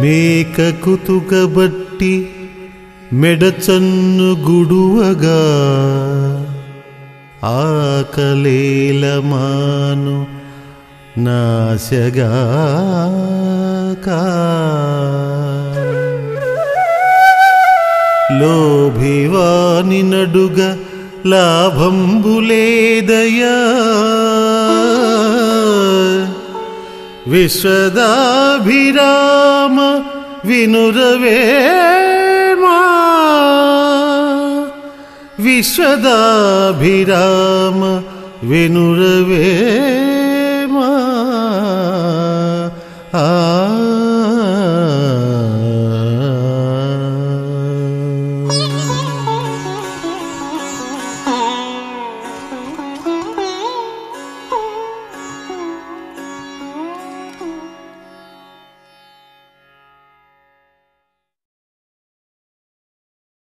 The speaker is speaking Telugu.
మేక కుతుకబట్టి మెడచన్ను గుడువగా ఆకలేలమాను నాశగాక లోభివాని నడుగ లాభంబులేదయా. विश्वदभिराम विनुर्वे विश्वदाभिराम विनुर्वे मा।